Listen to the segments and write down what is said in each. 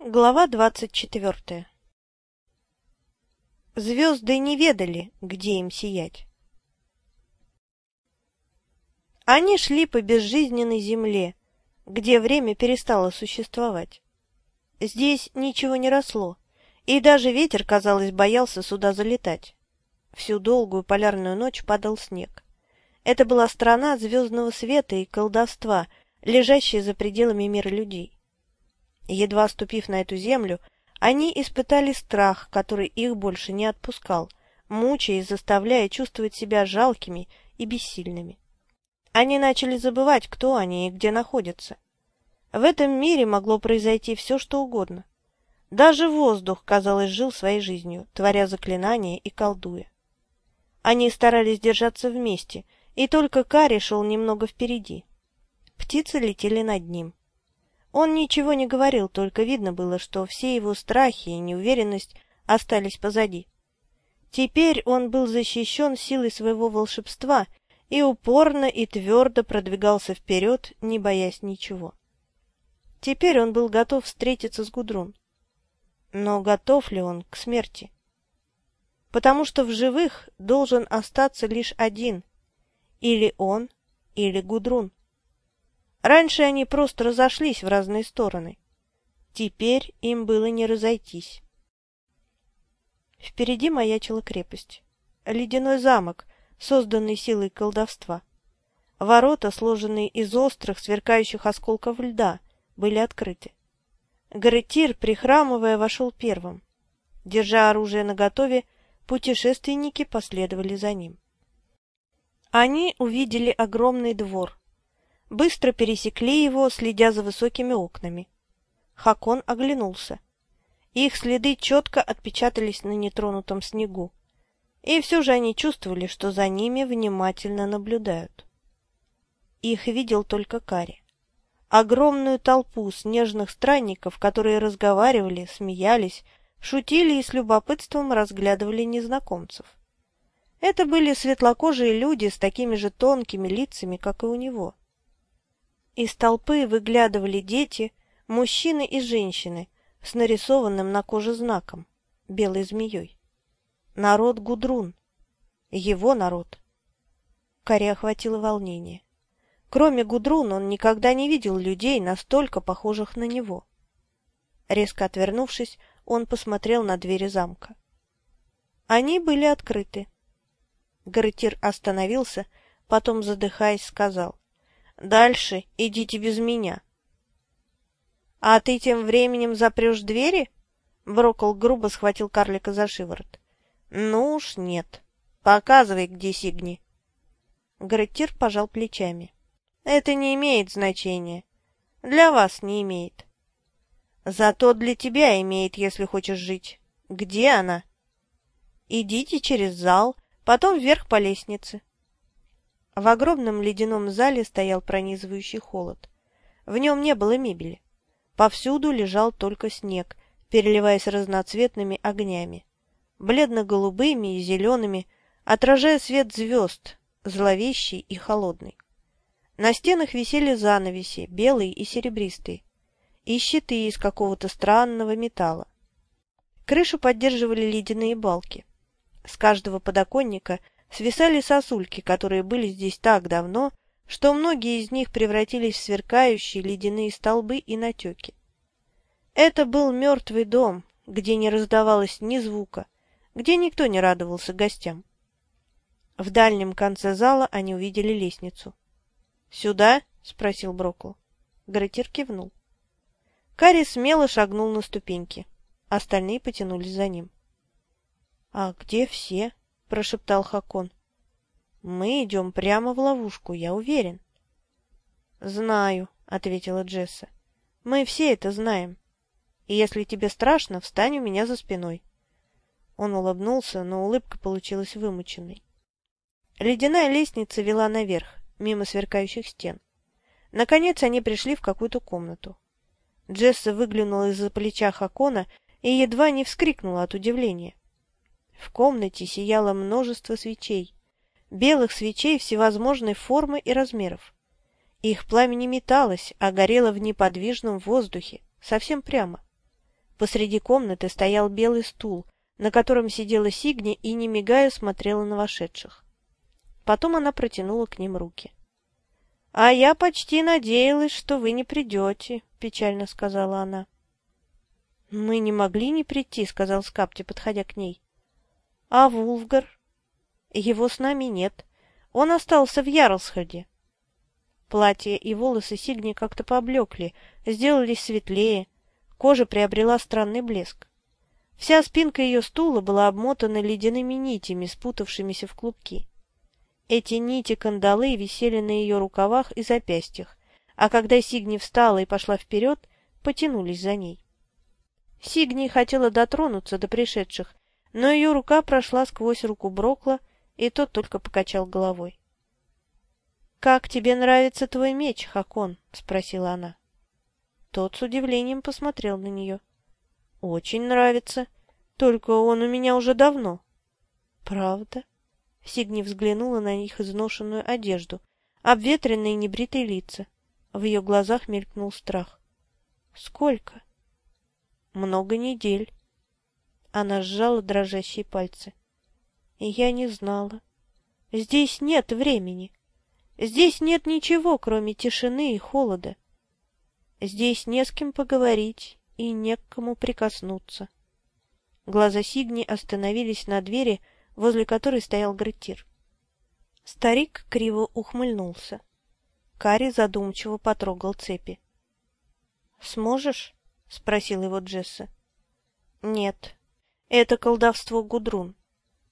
Глава двадцать четвертая Звезды не ведали, где им сиять. Они шли по безжизненной земле, где время перестало существовать. Здесь ничего не росло, и даже ветер, казалось, боялся сюда залетать. Всю долгую полярную ночь падал снег. Это была страна звездного света и колдовства, лежащая за пределами мира людей. Едва ступив на эту землю, они испытали страх, который их больше не отпускал, мучая и заставляя чувствовать себя жалкими и бессильными. Они начали забывать, кто они и где находятся. В этом мире могло произойти все, что угодно. Даже воздух, казалось, жил своей жизнью, творя заклинания и колдуя. Они старались держаться вместе, и только Кари шел немного впереди. Птицы летели над ним. Он ничего не говорил, только видно было, что все его страхи и неуверенность остались позади. Теперь он был защищен силой своего волшебства и упорно и твердо продвигался вперед, не боясь ничего. Теперь он был готов встретиться с Гудрун. Но готов ли он к смерти? Потому что в живых должен остаться лишь один — или он, или Гудрун. Раньше они просто разошлись в разные стороны. Теперь им было не разойтись. Впереди маячила крепость. Ледяной замок, созданный силой колдовства. Ворота, сложенные из острых, сверкающих осколков льда, были открыты. Гаретир, прихрамывая, вошел первым. Держа оружие наготове, путешественники последовали за ним. Они увидели огромный двор, быстро пересекли его, следя за высокими окнами. Хакон оглянулся. Их следы четко отпечатались на нетронутом снегу. И все же они чувствовали, что за ними внимательно наблюдают. Их видел только Кари. Огромную толпу снежных странников, которые разговаривали, смеялись, шутили и с любопытством разглядывали незнакомцев. Это были светлокожие люди с такими же тонкими лицами, как и у него. Из толпы выглядывали дети, мужчины и женщины с нарисованным на коже знаком, белой змеей. Народ Гудрун. Его народ. Каре охватило волнение. Кроме Гудрун он никогда не видел людей, настолько похожих на него. Резко отвернувшись, он посмотрел на двери замка. Они были открыты. Гаретир остановился, потом, задыхаясь, сказал. Дальше идите без меня. — А ты тем временем запрешь двери? Брокол грубо схватил карлика за шиворот. — Ну уж нет. Показывай, где Сигни. Греттир пожал плечами. — Это не имеет значения. Для вас не имеет. Зато для тебя имеет, если хочешь жить. Где она? Идите через зал, потом вверх по лестнице. В огромном ледяном зале стоял пронизывающий холод. В нем не было мебели. Повсюду лежал только снег, переливаясь разноцветными огнями. Бледно-голубыми и зелеными, отражая свет звезд, зловещий и холодный. На стенах висели занавеси, белые и серебристые, и щиты из какого-то странного металла. Крышу поддерживали ледяные балки. С каждого подоконника – свисали сосульки, которые были здесь так давно, что многие из них превратились в сверкающие ледяные столбы и натеки. Это был мертвый дом, где не раздавалось ни звука, где никто не радовался гостям. В дальнем конце зала они увидели лестницу. «Сюда?» — спросил Брокл. Гретир кивнул. Карри смело шагнул на ступеньки. Остальные потянулись за ним. — А где все? — прошептал Хакон. «Мы идем прямо в ловушку, я уверен». «Знаю», — ответила Джесса. «Мы все это знаем. И если тебе страшно, встань у меня за спиной». Он улыбнулся, но улыбка получилась вымученной. Ледяная лестница вела наверх, мимо сверкающих стен. Наконец они пришли в какую-то комнату. Джесса выглянула из-за плеча Хакона и едва не вскрикнула от удивления. В комнате сияло множество свечей, белых свечей всевозможной формы и размеров. Их пламя не металось, а горело в неподвижном воздухе, совсем прямо. Посреди комнаты стоял белый стул, на котором сидела Сигни и, не мигая, смотрела на вошедших. Потом она протянула к ним руки. — А я почти надеялась, что вы не придете, — печально сказала она. — Мы не могли не прийти, — сказал Скапти, подходя к ней. — А Вулфгар? — Его с нами нет. Он остался в Ярлсхольде. Платье и волосы Сигни как-то поблекли, сделались светлее, кожа приобрела странный блеск. Вся спинка ее стула была обмотана ледяными нитями, спутавшимися в клубки. Эти нити-кандалы висели на ее рукавах и запястьях, а когда Сигни встала и пошла вперед, потянулись за ней. Сигни хотела дотронуться до пришедших, но ее рука прошла сквозь руку Брокла, и тот только покачал головой. «Как тебе нравится твой меч, Хакон?» — спросила она. Тот с удивлением посмотрел на нее. «Очень нравится. Только он у меня уже давно». «Правда?» Сигни взглянула на их изношенную одежду, обветренные небритые лица. В ее глазах мелькнул страх. «Сколько?» «Много недель». Она сжала дрожащие пальцы. «И я не знала. Здесь нет времени. Здесь нет ничего, кроме тишины и холода. Здесь не с кем поговорить и не к кому прикоснуться. Глаза Сигни остановились на двери, возле которой стоял Гретир. Старик криво ухмыльнулся. Кари задумчиво потрогал цепи. «Сможешь?» — спросил его Джесса. «Нет, это колдовство Гудрун.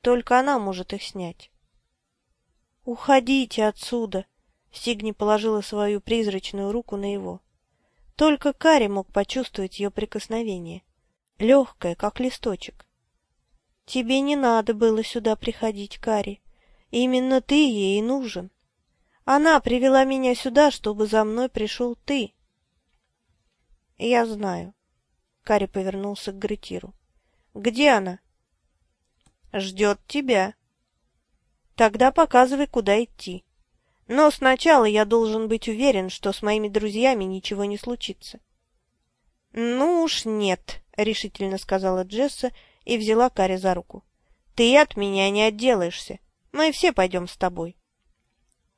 Только она может их снять». «Уходите отсюда!» Сигни положила свою призрачную руку на его. Только Кари мог почувствовать ее прикосновение, легкое, как листочек. «Тебе не надо было сюда приходить, Кари. Именно ты ей нужен. Она привела меня сюда, чтобы за мной пришел ты». «Я знаю». Кари повернулся к Гретиру. «Где она?» «Ждет тебя», Тогда показывай, куда идти. Но сначала я должен быть уверен, что с моими друзьями ничего не случится. — Ну уж нет, — решительно сказала Джесса и взяла Карри за руку. — Ты от меня не отделаешься. Мы все пойдем с тобой.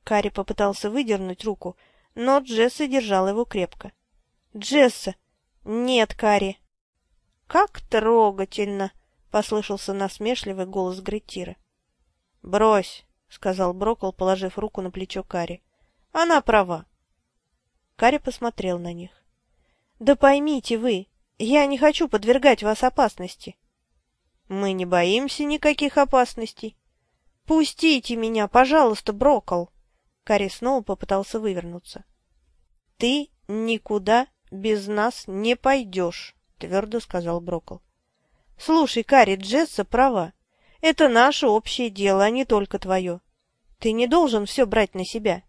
Карри попытался выдернуть руку, но Джесса держала его крепко. — Джесса! Нет, Карри! — Как трогательно! — послышался насмешливый голос Гретира. — «Брось», — сказал Брокол, положив руку на плечо Кари. «Она права». Кари посмотрел на них. «Да поймите вы, я не хочу подвергать вас опасности». «Мы не боимся никаких опасностей». «Пустите меня, пожалуйста, Брокол!» Кари снова попытался вывернуться. «Ты никуда без нас не пойдешь», — твердо сказал Брокол. «Слушай, Кари, Джесса права. Это наше общее дело, а не только твое. Ты не должен все брать на себя.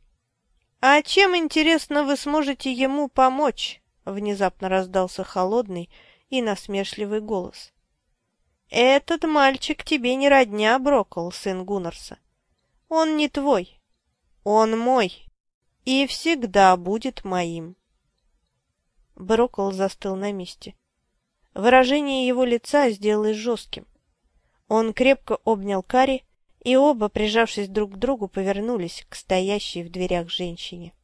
— А чем, интересно, вы сможете ему помочь? — внезапно раздался холодный и насмешливый голос. — Этот мальчик тебе не родня, Брокол, сын Гуннарса. Он не твой. Он мой. И всегда будет моим. Брокол застыл на месте. Выражение его лица сделалось жестким. Он крепко обнял Кари, и оба, прижавшись друг к другу, повернулись к стоящей в дверях женщине.